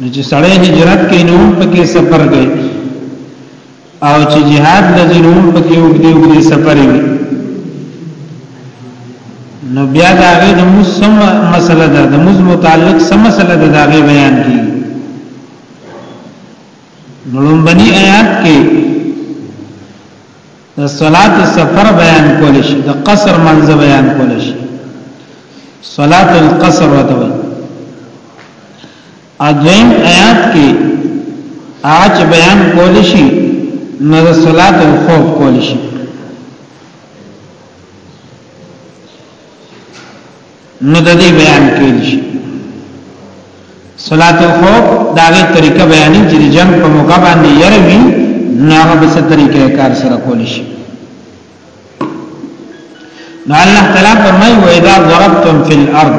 نو چې سړی هجرت کوي نو پکې سفر کوي او چې jihad لږی نو پکې وګړي وګړي سفر کوي نو بیا دا غي د موسم مسله ده د موز متعلق سم مسله ده دا غي بیان کی نو لومبني آیات کې د صلات سفر بیان کول شي د قصر منځ بیان کول شي صلات القصر وته وي اځم آیات کې اج بیان کول شي نو د صلات الخوف کول شي نو د دې بیان کړي شي صلات الخوف داغه طریقه بیانې چې جنگ په موقع باندې يروي نو هغه به څه طریقې کار سره کول شي نو الله تعالی فرمایي و اذا ضربتم في الارض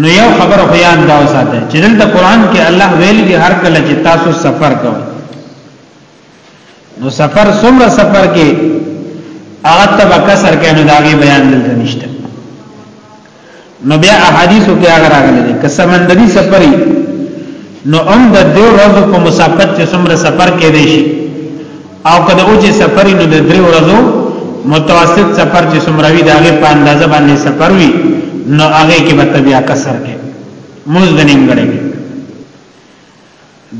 نو یو خبر خو یاد دا وساته چې دلته قران کې الله ویل دی هر کله چې تاسو سفر کوئ نو سفر څومره سفر کې هغه ته کسر کې نو داغي بیان دلته نشته نو بیا احادیثو کې هغه راغلي دي که سمندري سفري نو هم د دې ورځو په مسافت چې څومره سفر کې دی شي او که د اوجه سفر نو د درې ورځو متوسط سفر چې سمروي دا غي په اندازه باندې سفر وي نو هغه کې به بیا کسر کې موز د نیم غړي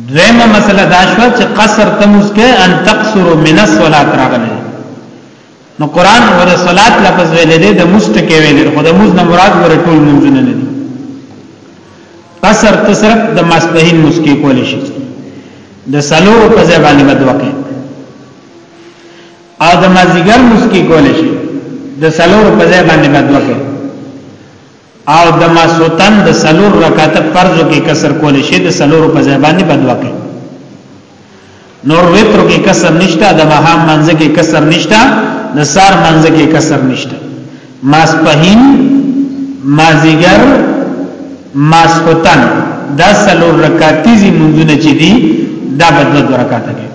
دویمه مسله دا شو چې قصر تموز کې ان تقصر من الصلاه راغله نو قران او د صلات لفظ ویل دي د مستکه ویل خو د موز نه مراد ور ټول منځونه نه دي قصر تصرف د ماسپهین مسکی کول شي د سلو په ځای باندې بدوکه او د مازیګر مسکی کول شي د سلو په ځای باندې بدوکه او د ماسوتن د سلور رکعت فرضو کې کسر کول شي د سلور په ځای باندې بدوا کوي نور وتر کې کسر نشته د ماهام منځ کې کسر نشته د سار منځ کې کسر نشته ماسپهین مازیګر ماسوتن دا سلور رکعتیزی منځونه چې دي دا بدل رکعت دي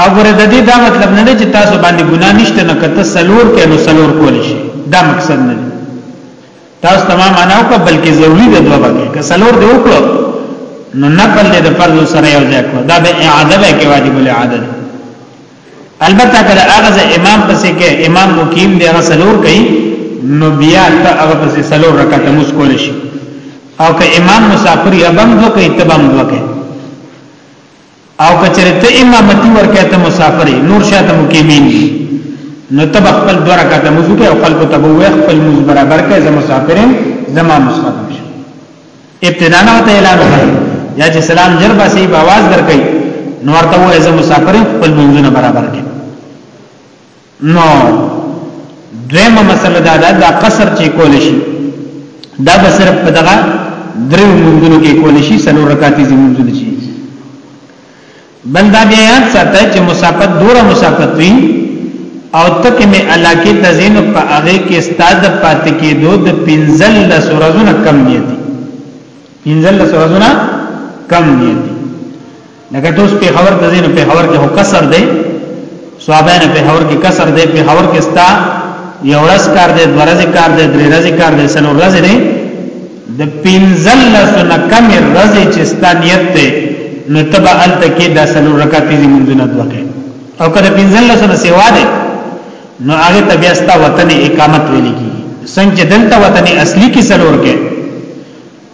او ګره د دې دا مطلب نه دی چې تاسو باندې ګناه نشته نه کته سلور کې نو سلور کول شي دا مقصد نه دی تاسو تمام انا وکړه بلکې ضروری ده دوه بګه که سلور دی وکړو نو نقل دې د فرض سره یو ځای کړو دا به اعاده به کې واجب الاعاده دی البته کله هغه امام پسې کې امام مقیم دی هغه سلور کوي نو بیا ته هغه پسې سلور رکعت مس کول شي او که امام مسافر یبم دو کوي تبم دو کوي او کچره ته امامتی ورکه ته مسافر نور شاته مقیمین نو تب خپل دوه رکعاته مزو کې او خلکو ته وې خپل مز برابر کې زم مسافرین زما مسافر شو ابتدا نه ته اعلان وکړي یا چې سلام جر با سی आवाज درکې نو ورته وې زم مسافرین خپل مزونه برابر کې نو دویمه مسله دا ده دا قصر چې کول شي دا به صرف په دغه درو منځونو کې کول شي سلو رکعاتي زمونږونه شي بل دا بیا یاد ساته چې مسافت دوره مسافت وي او تک می علاقه تزین په هغه کې استاد پات کې دو د پنزل لسورزونه کم نیتی پنزل لسورزونه کم نیتی لکه دوس په خبر د دین په خبر کې هو کسر دی صحابانه په خبر کې کسر دی په خبر کې ستا یو ورځ کار دی ورځ کار دی درې ورځې کار دی سلو ورځ دی د پنځل سنه کم ورځ چې ستا نیت دی نو تبع الته کې د سلو رکعتې دې منځونه دوکه او کله پنځل سنه سیوا دی نو هغه تبیا ستا وطن اقامت ویل کی څنګه دلته وطن اصلي کې سلور کې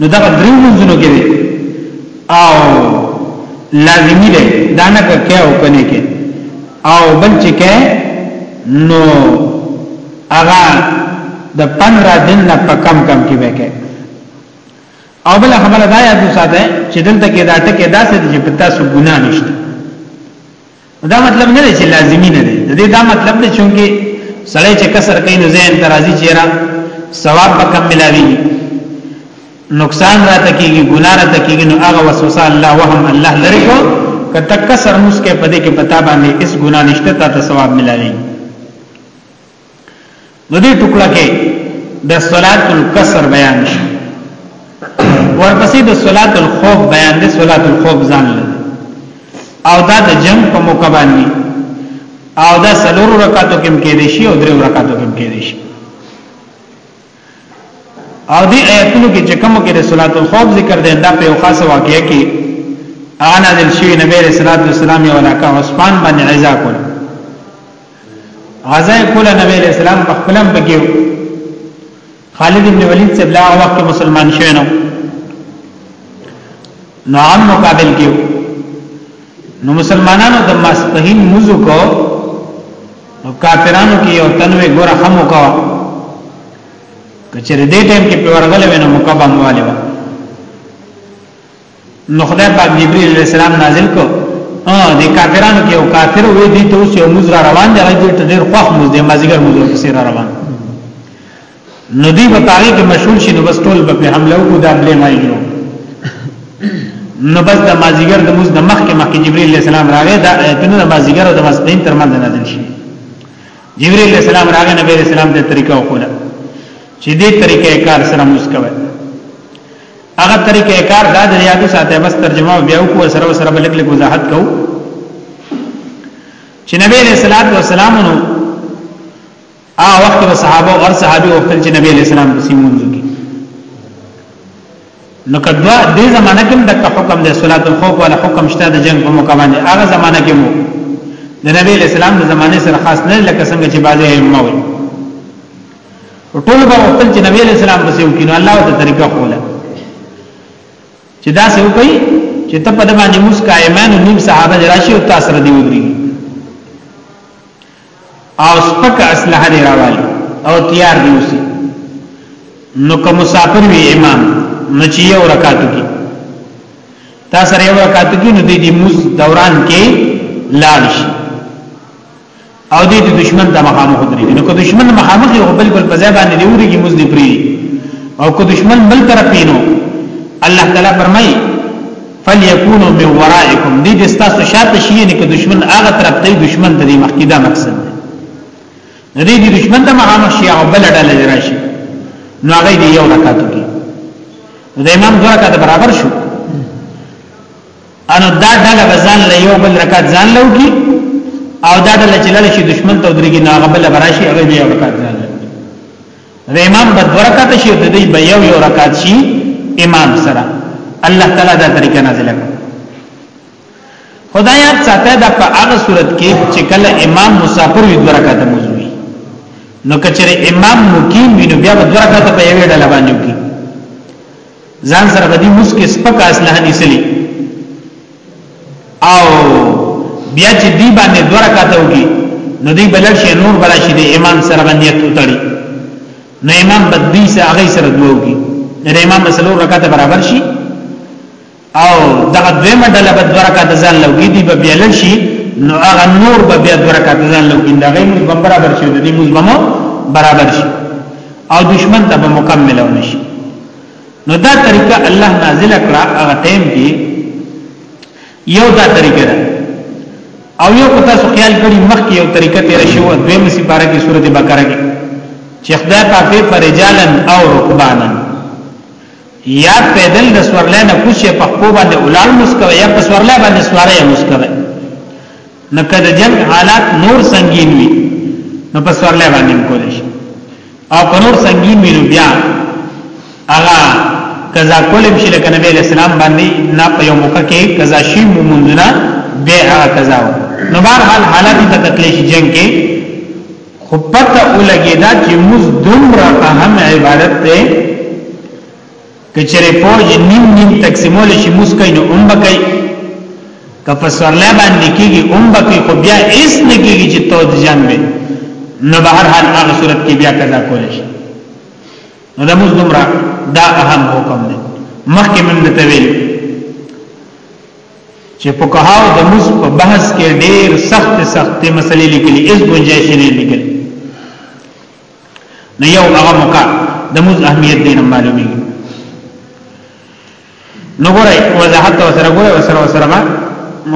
نو دا درې منځونو کې دی او لازمی دی دا نه کې او کنه کې او بل چې کې نو هغه د 15 دن نه په کم کم کې وکړي او بل خبره دا یاد وساته چې دلته کې دا ټکي داسې چې په تاسو ګناه نشته دا مطلب نه دی چې لازمی نه دی د دې دا مطلب دی چې سړی چې کسر کوي نو ذهن ترازی چیرې ثواب به کم ملاوي نقصان را تکیږي ګنا را تکیږي نو هغه وسوسه الله وهم الله لری کو کته کسر مسکه پدې کې پتا باندې اس ګنا نشته تا ته ثواب ملاوي نو دې ټوکړه کې د صلات الکسر بیان شو ورپسې د صلات الخوف بیان د صلات الخوف ځان له او دا د جنگ په موقع باندې او دا سلور رکعاتو کې کې دي شي او درې رکعاتو کې کې دي شي او دې آیاتونو کې چې کوم کې د صلات الخوف ذکر دی دا په یو خاصه واقعې کې انا دل شوی نبی رسول الله والسلام یو علاقه عثمان باندې عزا کول عزا کول نبی رسول الله په خپلم بګیو خالد ابن ولید سے بلا وخت مسلمان شوی نو نو عام مقابل کیو نو مسلمانانو د ماسپهین موزو کو نو کافرانو کې یو تنوي ګوره خمو کا کچره دې ټیم کې په ورغل وینم مکبه مواله و نو خدای پاک جبرئیل علیہ السلام نازل کو ا دې کافرانو کې یو کافر وې دي ته اوس یو مزر روان دی هغه دې ډېر خوښ مز دې مازیګر مزر کې روان نو دی په پاره کې مشغول شي نو بس ټول په حمله او دا بلې مای جوړ نو بس د مازیګر د موز د مخ کې مخ کې جبرئیل علیہ السلام راغی دا ایتونه د مازیګر او د مسدین تر منځ نازل شي جبرئیل علیہ السلام راغی نبی علیہ السلام د طریقه وکړه چې دې طریقې کار سره موس کوي هغه طریقې کار دا د یادو ساته بس ترجمه بیا کو سره سره بلک لک وضاحت کو چې نبی علیہ السلام نو هغه وخت کې صحابه او صحابي وکړل چې نبی علیہ السلام پسې مونږ کی نو کدوا دې زمانہ کې د حکم د صلات الخوف ولا حکم شته د جنگ په موقع باندې هغه زمانہ کې مو د نبی علیہ السلام د زمانه سره خاص نه لکه څنګه چې بعضی ائمه وي ټول به وکړل چې نبی علیہ السلام پسې وکینو الله ته طریقه کوله چې دا څه وکړي چې ته په دمانه مسکا ایمان نیم صحابه راشي او تاسو ردی وګړي او سپک اسلحه دی راوالی او تیار دی اوسی نو که مسافر وی امام نو چې یو رکاتو کی تا سره یو رکاتو کی نو دی دی موز دوران کې لال شي او دی دی دشمن ته مخامخ درېږي نو که دشمن مخامخ یو بلکل په ځای باندې دی ورېږي موز دی پری او که دشمن بل طرف پینو الله تعالی فرمایي فلیکونو من ورائکم دی د تاسو شاته شي نه که دشمن هغه طرف ته دشمن د دې مخکې دا مقصد دی نو دې د دشمن ته مخامخ شي او بل ډله دی راشي نو هغه دی یو رکعت کوي نو د امام دوه رکعت برابر شو انو دا ډله بزان له یو بل رکعت ځان لو کی او دا ډله چې لاله شي دشمن ته درګي نو هغه بل براشي هغه دی یو رکعت ځان د امام به دوه رکعات شي د دې به یو یو رکعات شي امام سره الله تعالی دا طریقه نازله کړه خدایات ساته دا په هغه صورت کې چې کله امام مسافر وي دوه رکعات موزوي نو کچره امام مقیم وي نو بیا به دوه رکعات په یوه ډله باندې وکړي ځان سره بدی مسکه سپک اصله نسلی او بیا چې دی باندې دوه رکعات وږي نو دی بلل شي نور بل شي د امام سره باندې وتړي نو امام بدی سره هغه سره دوه وږي د امام مسلو رکعات برابر شي او دغه دوه مډله بد دوه رکعات ځان لوګي دی بیا لړ شي نو هغه نور به بیا دوه رکعات ځان لوګي دا غي موږ برابر شي د دې موږ برابر شي او دشمن ته به مکمل ونشي نو دا طریقه الله نازل کړه هغه ټیم کې یو دا طریقه ده او یو کو تاسو خیال کړی مخکې یو طریقه تیر شو دویم سپاره کې سورته بقره کې چې خدای پاک پر رجالن او رکبانن یا پیدل د سورلې نه کوشه په خو باندې اولال مسکو یا په سورلې باندې سواره مسکو نو که د جنگ حالات نور سنگین وي نو په سورلې باندې کول شي او که نور سنگین وي نو بیا هغه قضا کولم شي لکه نبی اسلام باندې نه په یو موقع کې قضا شي مونږونه به هغه قضا و نو بهر حال حالات ته تکلی شي جنگ کې خو پته ولګی دا چې موږ دومره اهم عبادت ته کچره پوج نیم نیم تقسیمول شي مسکای نو هم بکای که په سورلې باندې کیږي هم بکای خو بیا هیڅ نه کیږي چې تو د جان به نو به هر حال هغه صورت کې بیا قضا کول شي نو د موږ دومره دا اهم حکم دی مخکې موږ ته ویل چې په کهاو د موږ په بحث کې ډېر سخت سخت مسلې لیکلي اس گنجائش نه لیکلي نو یو هغه موقع د موز اهمیت دې نه معلومي نو ګورای وضاحت او سره ګورای او سره سره ما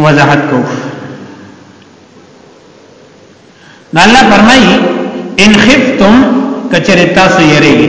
وضاحت کو نو الله فرمایي ان خفتم کچره تاسو یریږي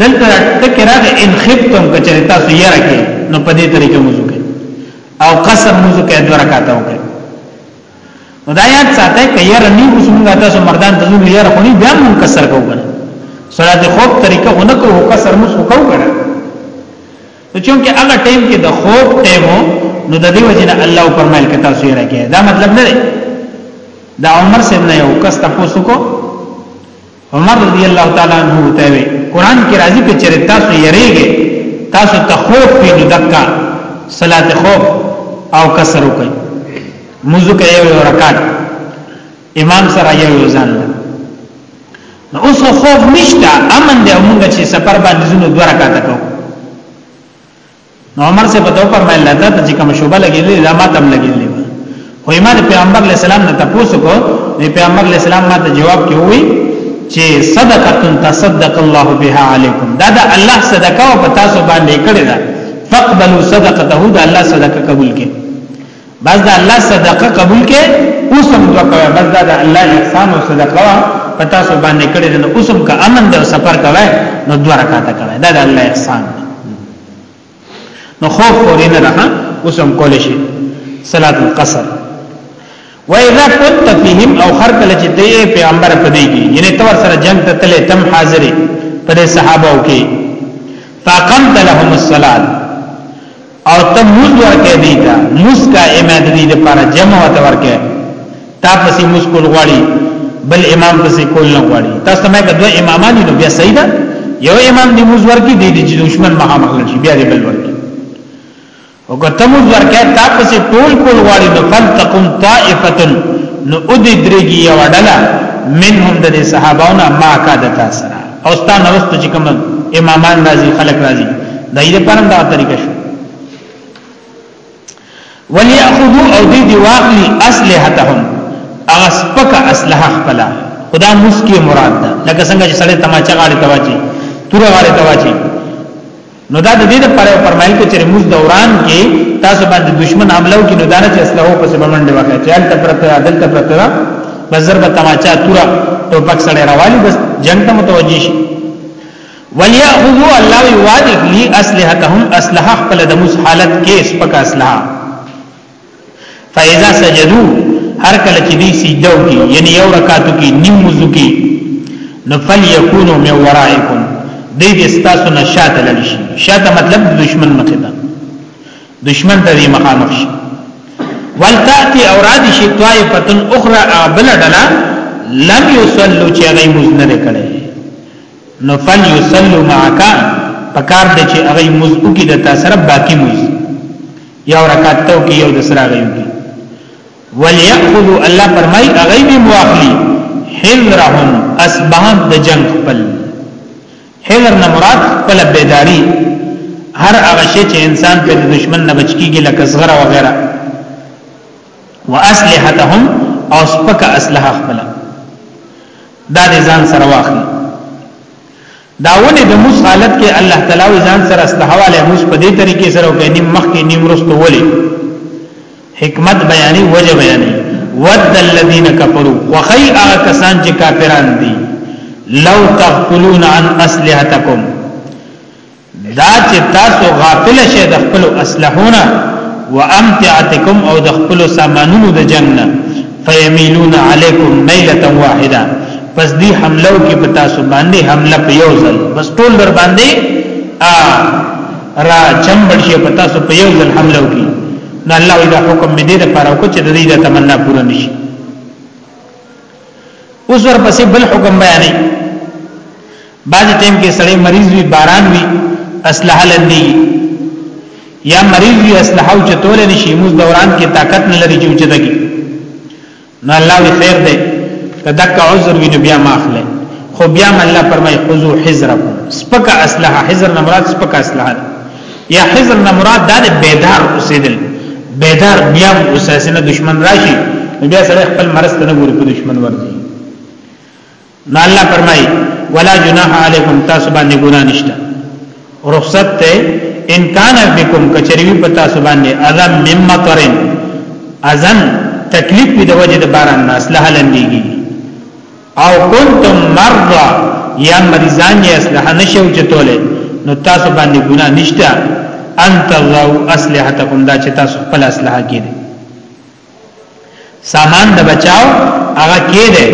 دلته ټکی راغی ان خفتم کچره تاسو یره کې نو په دې طریقې موضوع کې او قسم موضوع کې دوه رکعات وکړي نو دا یاد ساته کې یره نه وسمږه تاسو مردان د زوم یره خونی بیا مون کسر کوو صلات خوب طریقه اونکو هو کسر مو سکو کړه نو چونکه هغه ټیم کې د خوب ټیمو نو د دې وجنه الله پرمایل کې تاسو یې راکې دا مطلب نه دی دا عمر سیب نه یو کس تاسو کو عمر رضی الله تعالی عنہ ته وی قران کې راځي چې چر تاسو یریږي تاسو ته خوف په دکا صلات خوف او کسر وکي موضوع کې یو رکعت امام سره یو ځان نو اوس خوف نشته امن دی موږ چې سفر باندې زونه دوه رکعات کوو نو عمر سے پتو پر مې لته ته چې کوم شوبه لګېلې دا ما تم لګېلې خو ما د پیغمبر علی السلام نه تاسو کو د پیغمبر علی السلام ما ته جواب کې وی چې صدقه تصدق الله بها علیکم دا د الله صدقه او پتا سو باندې کړی دا فقبلوا صدقته دا الله صدقه قبول کړي بس دا الله صدقه قبول کې اوسم تو کوي بس دا د الله احسان او صدقه وا پتا سو باندې کړي نو اوسم کا امن د سفر کوي نو دوه رکعات کوي دا د الله احسان نو خوف پورې نه راځه اوسم کول شي صلات القصر و اذا كنت فيهم او خر کله چې دی پیغمبر پدې کې یعنی تور سره جنگ ته تله تم حاضرې پدې صحابه او کې فاقمت لهم الصلاه او ته موز ورکه دی تا موز کا امام دی د پاره جمع وته ورکه تا پسې موز کول غواړي بل امام پسې کول نه غواړي تاسو ته مې دوه امامان دي نو بیا صحیح ده یو امام دی موز ورکه دی د دشمن مخامخ شي بیا دی بل ورکه او که ته موز ورکه تا پسې ټول کول غواړي نو فلتقم طائفه نو ادي درګي یو ډله منهم د صحابهونو ما کا د تاسو او ستان رست چې کوم امامان راځي خلق راځي دا یې په اړه دا طریقه شو وليأخذوا او دې دی واخلي اسلحتهم هغه سپک اسلحه خپل خدا مسکی مراد ده لکه څنګه چې سړی تماچا غاړي تواچی تور غاړي تواچی نو دا د دې لپاره فرمایل کې چې موږ دوران کې تاسو باندې دشمن حمله وکړي نو دا نه چې اسلحه په سبب باندې وکړي چې هلته پرته عدالت پرته را بزر به تماچا تورا ټوپک سره راوالي بس جنگ ته متوجي شي وليأخذوا الله يوادك لي اسلحتهم اسلحه خپل د مس حالت کې سپک اسلحه فاذا سجدو هر کله چې دی سجده وکي یعنی یو رکعت کې نیم وضو کې نو فلیکونو من ورائکم دې دې ستاسو نه شاته لړ شي شاته مطلب دشمن مخه ده دشمن ته دې مخامخ شي ولتاتی اوراد شي طائفتن اخرى بلدلا لم يصلوا چې غي مزنه کړي نو فل یصلوا معک پکار د چې هغه موز او کې د تاسو رب باقی موز یو رکعت تو کې یو د سره غيو کې وليأخذ الله فرمای هغه به مواخلی حذرهم اسباب د جنگ خپل حذر نه مراد خپل بیداری هر هغه شی چې انسان په دشمن نه بچ کیږي لکه زغره وغیرہ واسلحتهم او سپک اسلحه خپل دا دې ځان سره واخلي دا ولې د موس حالت کې الله تعالی ځان سره استحواله موس په دې طریقې سره کې نیم مخ کې نیم رستو ولې حکمت بیانې وجه بیانې ود الذين كفروا وخي هغه کسان چې کافران دي لو تغفلون عن اسلحتكم دا چې تاسو غافل شئ د خپل اسلحونه وامتعتکم او د خپل سامانونو د جننه فیمیلون علیکم میلۃ واحده پس دی حمله کې په تاسو باندې حمله په یو ځل بس ټول در باندې ا را چمبل شي په تاسو په یو ځل حمله وکړي نو الله دا حکم دې لپاره وکړي چې د دې تمنا پوره نشي اوس ورپسې بل حکم بیانې بعضی ټیم کې سړی مریض وي باران وي اسلحه لندي یا مریض وي اسلحه او چتول نشي موږ دوران کې طاقت نه لري چې چتګي نو الله وی خیر دی کدک عذر وی نو بیا ماخله خو بیا الله فرمای خذو حذرکم سپکه اسلحه حذر نه مراد سپکه اسلحه یا حزر نه مراد دا دی بیدار اوسېدل بیدار بیا اوساسې نه دشمن راشي بیا سره خپل مرز ته نه ګوري په دشمن ورځي نه الله فرمایي ولا جناح علیکم تاسو باندې ګناه نشته رخصت ته ان کان بكم کچریوی پتا سبحان دی اذن مم مطرن اذن تکلیف دی د وجه د باران ناس له لندېږي او کنتم مرضا یا مریضان یې اسلحه نشو چتولې نو تاسو باندې ګناه نشته ان تضعوا اسلحتکم دا چې تاسو خپل اسلحه کړئ سامان د بچاو هغه کړئ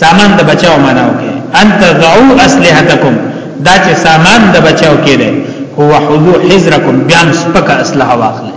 سامان د بچاو معنی وکړي ان تضعوا اسلحتکم دا چې سامان د بچاو کړئ هو حذو حذرکم بیا سپکه اسلحه واخلئ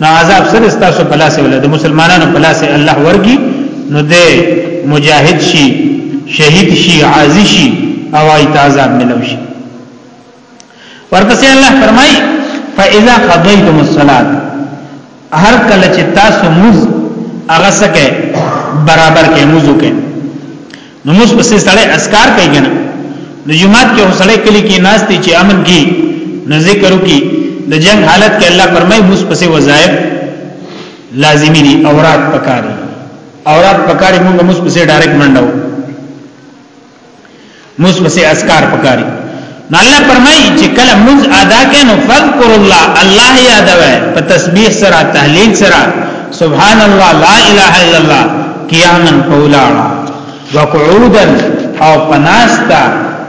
نو عذاب سره تاسو په لاس ولر د مسلمانانو په لاس الله ورګي نو د مجاهد شي شهید شي عازی شي او ای تعذاب ملو شي ورپسې الله فرمای فاذا قضيتم الصلاه هر کله چې تاسو موز هغه سکه برابر کې موزو کې نو موږ پس سره اسکار کوي کنه نو جمعات کې سره کلی کې ناس دي چې امن کې نو ذکر وکي د جنگ حالت کې الله فرمایي موږ پس وظایف لازمی دي اورات پکاري اورات پکاري موږ موږ پس ډایرکټ منډو موږ پس اسکار پکاري نو الله فرمایي چې کله موږ ادا کینو فذكر الله الله یادوي په تسبیح سره تهلیل سره سبحان الله لا اله الا الله قیاما قولا وقعودا او پناستا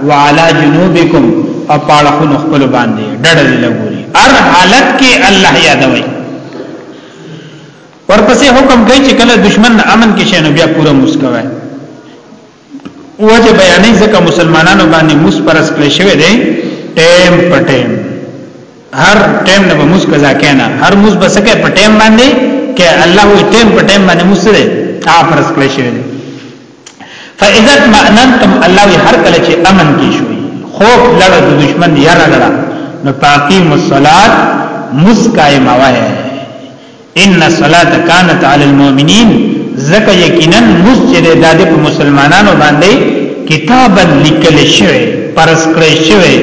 وعلى جنوبكم او پاړخونو خپل باندې ډډه لګوري هر حالت کې الله یادوي ورپسې حکم کوي چې کله دشمن امن کې شنو بیا پوره مسکوي وجه بیانې ځکه مسلمانانو باندې موس پرس کړی شوی دی ټیم په ټیم هر ټیم نه به موس قضا کینا هر موس به سکه په ټیم باندې کې الله وي ټیم په ټیم باندې موس دی آ پرس کړی شوی دی فاذا معننتم الله وي هر کله چې امن کې شوی خوف لړ د دشمن یاره لړ نو پاقیم الصلات مسکای موه ان الصلاه كانت على المؤمنين زکه یقینا مسجد د دې په مسلمانانو باندې کتابا لیکل شوی پرس کړی شوی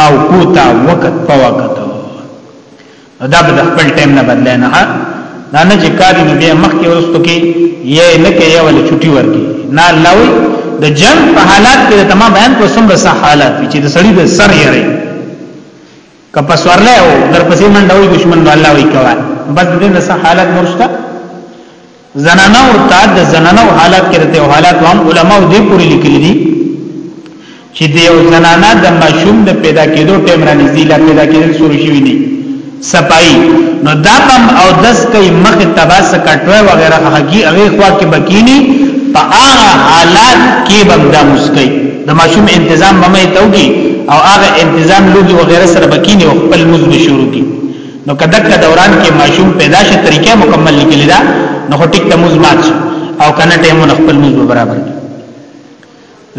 موقوتا وقت په وقت دا به خپل ټیم نه بدل نه دا نه چې کاری نه بیا مخ کې ورستو کې یې نه کې یو له چټي ورکی نه لاوي د جنگ په حالات کې تمام بیان کو سم رسه حالات چې د سړی د سر یې که پسورلې او در پسې منډه وي دشمن نو الله وی کوي بس دې نه حالت مرشته زنانه او تعد د زنانه او حالت کې ته حالات هم علما دې پوری لیکلي دي چې د یو زنانه د ماشوم د پیدا کېدو ټیم را نږدې لا پیدا کېدل شروع شوی دي سپای نو دا پم او دس کوي مخ تباس کټوي وغیرہ حقي هغه خوا کې بکینی په هغه حالات کې بمدا مسکي د ماشوم انتظام ممه توګي او هغه انتظام لوګي وغیرہ سره بکینی او خپل موز به شروع کی نو کدک دوران کې ماشوم پیدا شي طریقې مکمل لیکل دا نو ټیک ته موز مات او کنه ټیم نو خپل موز برابر کی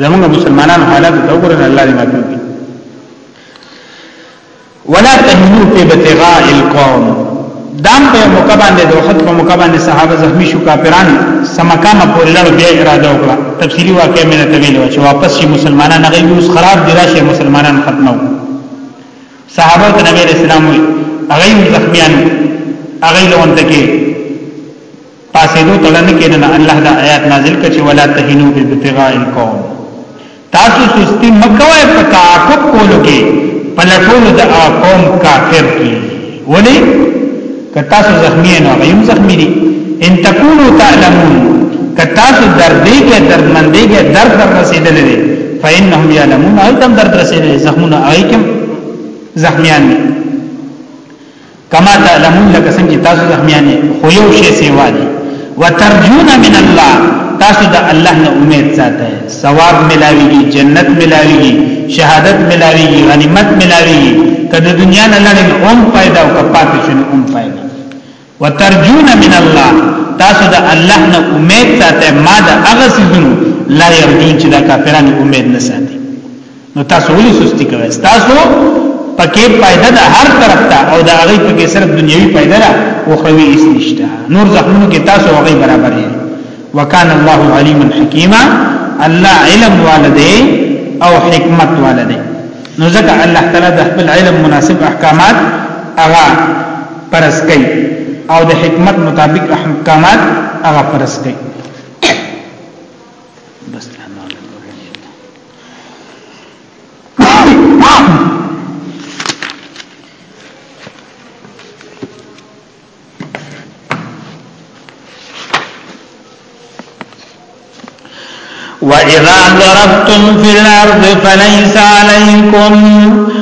زمونږ مسلمانانو حالت ته وګورئ الله دې معافي ولا تهنوا فی ابتغاء القوم دام په موقع باندې د وخت په موقع باندې صحابه زخمی شو کافران سمقام پر لړ بیا اراده وکړه تفصیلی واقع مې نه تویل چې واپس شي مسلمانان هغه یوس خراب دی راشي مسلمانان ختمو صحابه ته نبی رسول الله هغه زخمیان هغه لون تکي پاسېدو تړه نه کېده نه الله دا آیات نازل کړ چې ولا تهینو بالبتغاء القوم تاسو سستی مکوئ په تعاقب کولو کې په لټولو د قوم کافر کې ولی که تاسو زخمی نه غیم زخمی دي ان تکونو تعلمون که تاسو دردې کې دردمندې کې درد در رسیدل دي فإنهم يعلمون هل تم درد رسیدل زخمونه آی کوم زخمیان دي کما تعلمون لکه څنګه چې تاسو زخمیانې خو یو شی سیوا دي وترجون من الله تاسو د الله نه امید ساتئ ثواب ملاويږي جنت ملاويږي شهادت ملاويږي غنیمت ملاويږي کله دنیا نه لړل هم پیدا او کپات شنو هم پیدا وترجون من الله تاسو د الله نه امید ساتئ ما د هغه سيزونو لا يرجون چې د کافرانو امید نه ساتي نو تاسو ولې سستی کوئ تاسو پکې پیدا ده هر طرف ته او دا هغه پکې صرف دنیوي پیدا ده او خوي هیڅ نشته نور زخمونو کې تاسو هغه برابر یې وکانه الله علیما حکیما الله علم والده او حکمت والده نو ځکه الله تعالی د خپل علم مناسب احکامات هغه پرس کوي او د حکمت مطابق احکامات هغه پرس کوي وَإِذَا ضَرَبْتُمْ فِي الْأَرْضِ فَلَيْسَ عَلَيْكُمْ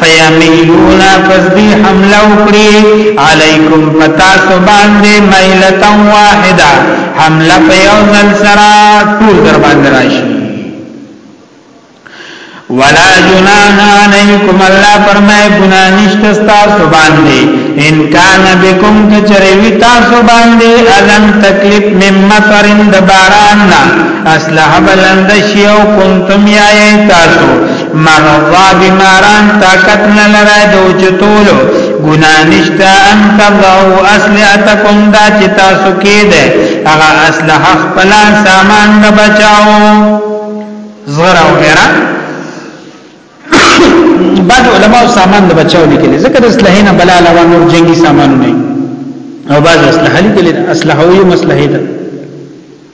فیملون پس دی حمله وکړي علیکم پتا سو باندې میلتا واحده حمله په یو ځل سره ټول در باندې راشي ولا جناح علیکم الله فرمای ګنا نشته تاسو باندې ان کان بكم کچریوی تاسو باندې اذن تکلیف مم مطرن د باران نه اصله بلند شیو کنتم یا تاسو مغضا بیماران طاقت نه لرای د اوچتولو ګنا نشتا ان تضعو اسلحتکم دا چې تاسو کې ده هغه اسلحه خپل سامان نه بچاو زغره وغیرہ بعد علماء سامان د بچاو لیکل ذکر اسلحه نه بلا علاوه نور جنگي سامان نه او بعض اسلحه لیکل اسلحه وي مسلحه ده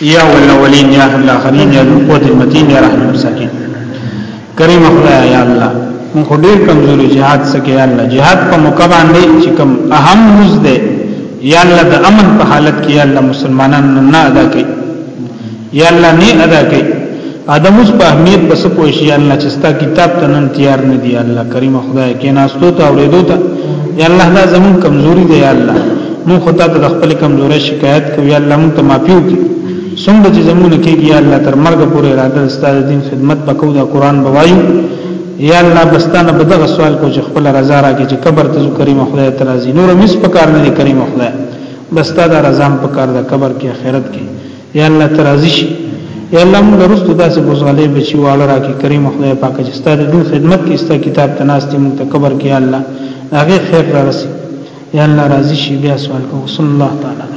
یا الاولین یا الاخرین یا القوت المتین یا رحم المساکین کریم خدای یا الله مونږ ډیر کمزوري jihad سکه یا الله jihad په موقع باندې چې کوم اهم روز دی یا الله د امن په حالت کې یا الله مسلمانانو نه ادا کړي یا الله نه ادا کړي ادموس په اهمیت بس پوه شي الله چې ستا کتاب ته نن تیار نه دی الله کریم خدای کې ناستو ته اورېدو ته یا الله دا زمون کمزوري دی یا الله مون خو ته د خپل کمزوري شکایت کوي یا الله مون ته معافي وکړي څومره چې زمون کېږي یا الله تر مرګ پورې اراده ستاسو دین خدمت وکاو دا قران بوایو یا الله بستانه بدغه سوال کو چې خپل رضا راکې چې قبر ته کریم خدای ترازی نور مس پکار نه کریم خدای بستا دا رضام پکار دا قبر کې آخرت کې یا الله ترازی شي یا الله موږ رستو داسې بوزغلې بچي واړه راکې کریم خدای پاک چې ستاسو د دین خدمت کې ستاسو کتاب تناست موږ ته قبر کې یا الله هغه خیر را رسي یا الله راضي شي بیا سوال کو صلی الله تعالی